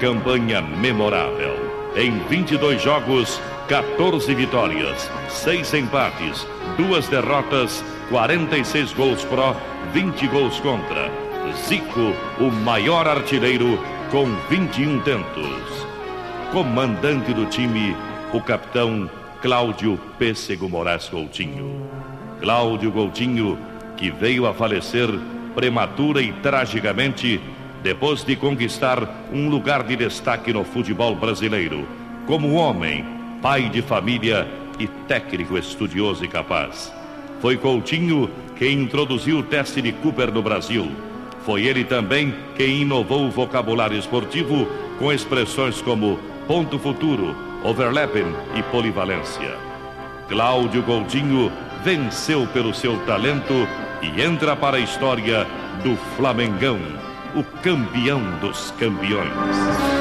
campanha memorável. Em 22 jogos, 14 vitórias, 6 empates, 2 derrotas, 46 gols pró, 20 gols contra. Zico, o maior artilheiro, com 21 tentos. Comandante do time, o capitão Cláudio Pêssego Moraes Coutinho. Cláudio Coutinho, que veio a falecer prematura e tragicamente depois de conquistar um lugar de destaque no futebol brasileiro, como homem, pai de família e técnico estudioso e capaz. Foi Coutinho quem introduziu o teste de Cooper no Brasil. Foi ele também quem inovou o vocabulário esportivo com expressões como ponto futuro, overlapping e polivalência. Cláudio Coutinho venceu pelo seu talento e entra para a história do Flamengão, o campeão dos campeões.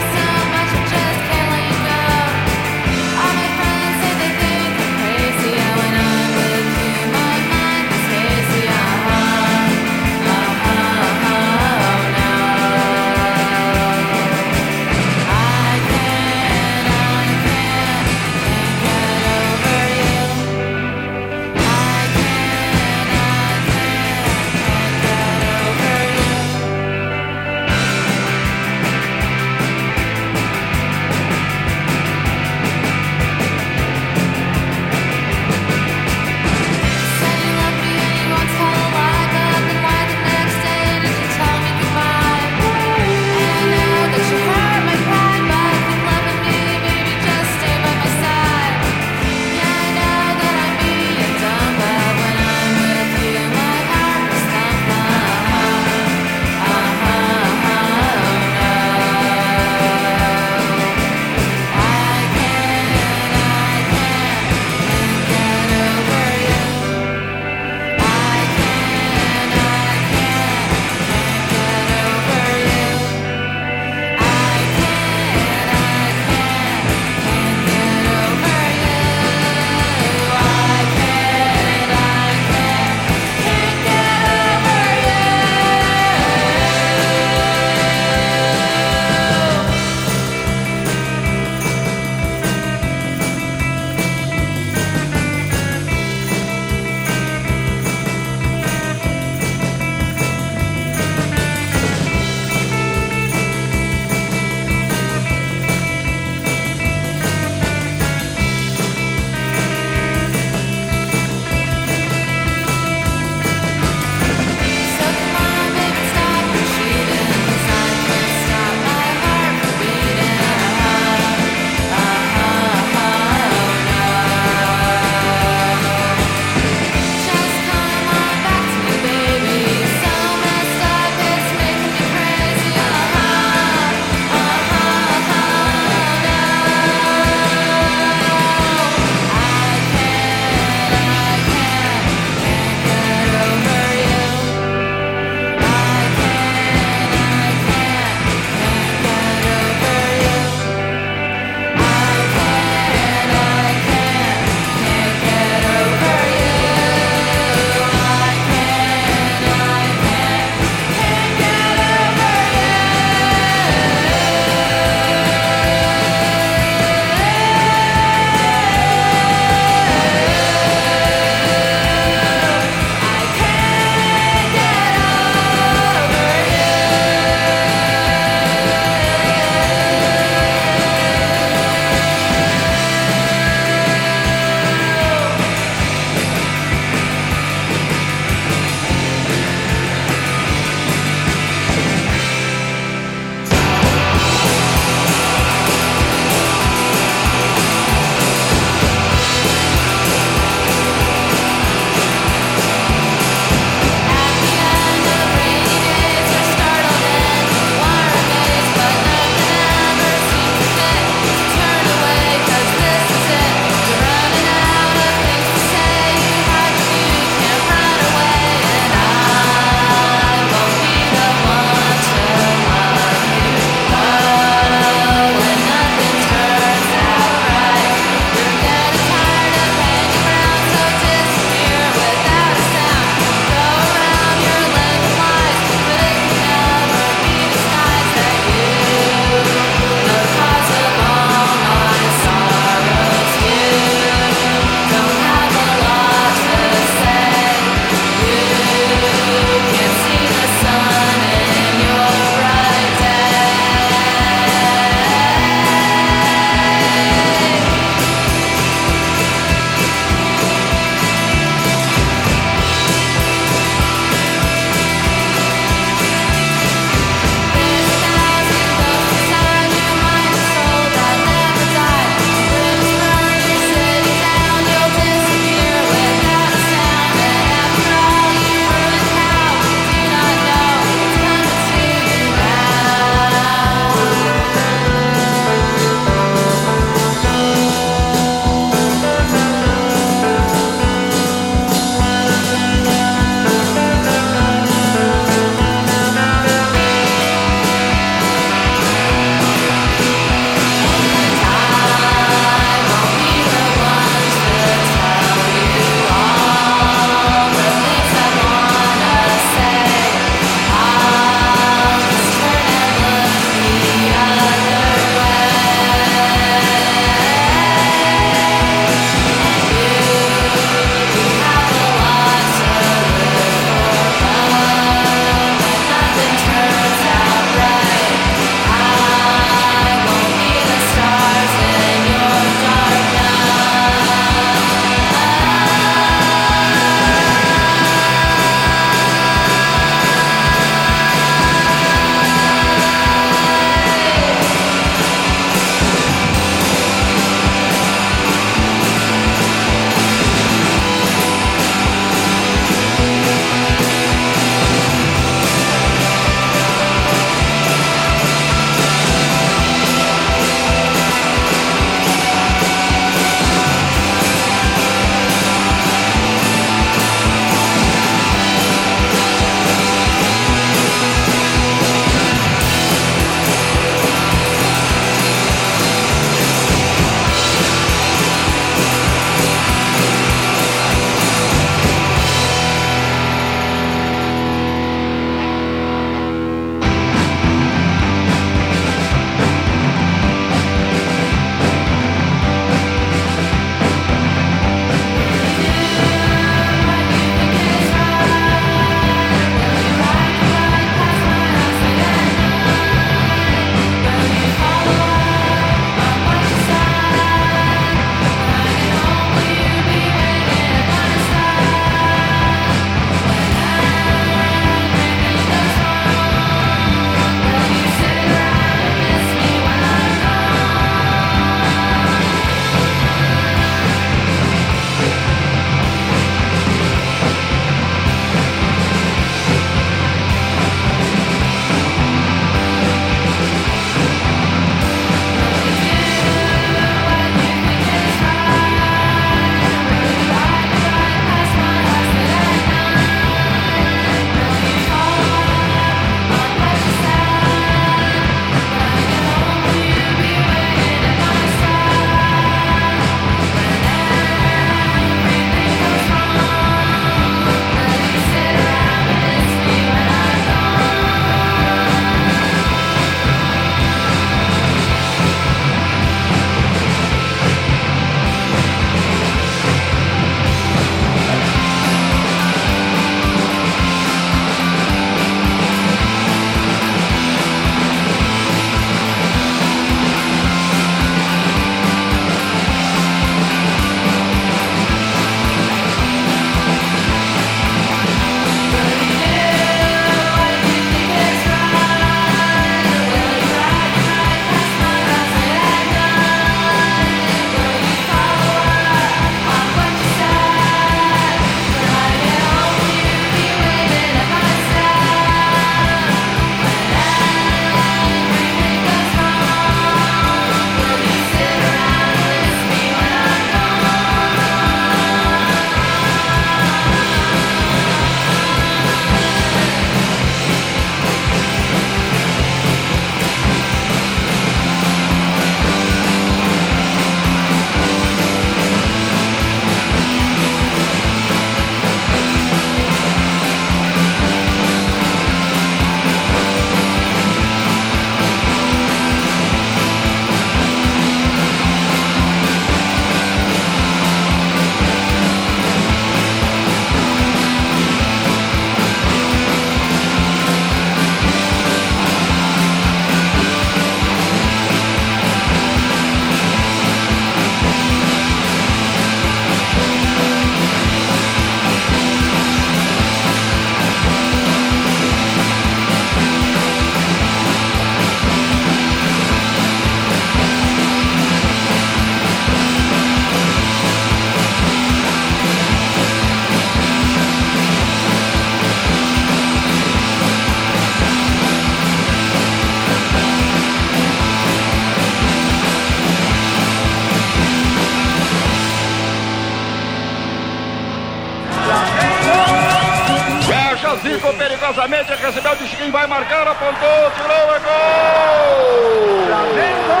Zico perigosamente recebeu de Chiquinho, vai marcar, apontou, tirou, é gol! Flamengo!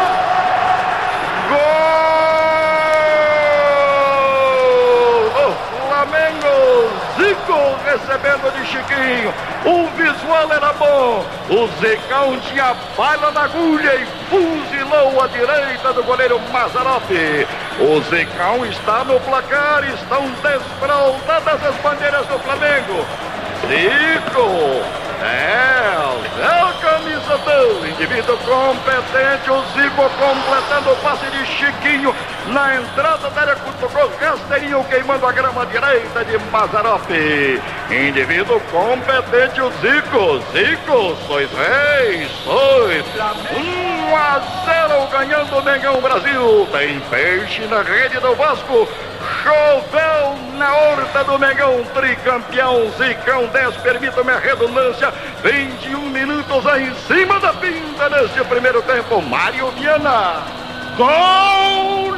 Gol! O Flamengo, Zico recebendo de Chiquinho, o visual era bom, o Zicão tinha bala na agulha e fuzilou a direita do goleiro Mazarope. O Zicão está no placar, estão desfraldadas as bandeiras do Flamengo. Zico. É, é o camisa do indivíduo competente, o Zico completando o passe de Chiquinho na entrada da área, cutucou rasteirinho queimando a grama direita de Mazarope. Indivíduo competente, o Zico, Zico, sois reis, sois. 1 a 0 ganhando o Mengão Brasil. Tem peixe na rede do Vasco. Choveu na horta do Mengão, tricampeão Zicão 10, permita-me a redundância, 21 minutos aí em cima da pinta neste primeiro tempo, Mário Viana. Gol!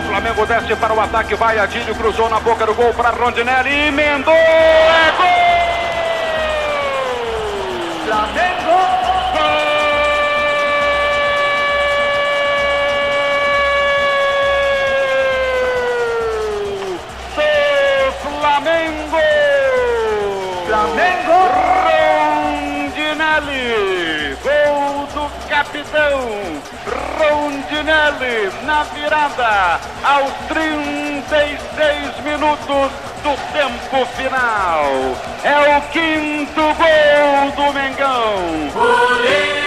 Flamengo desce para o ataque, vai Adílio, cruzou na boca do gol para Rondinelli, emendou, é gol! Flamengo! Rondinelli na virada aos 36 minutos do tempo final. É o quinto gol do Mengão.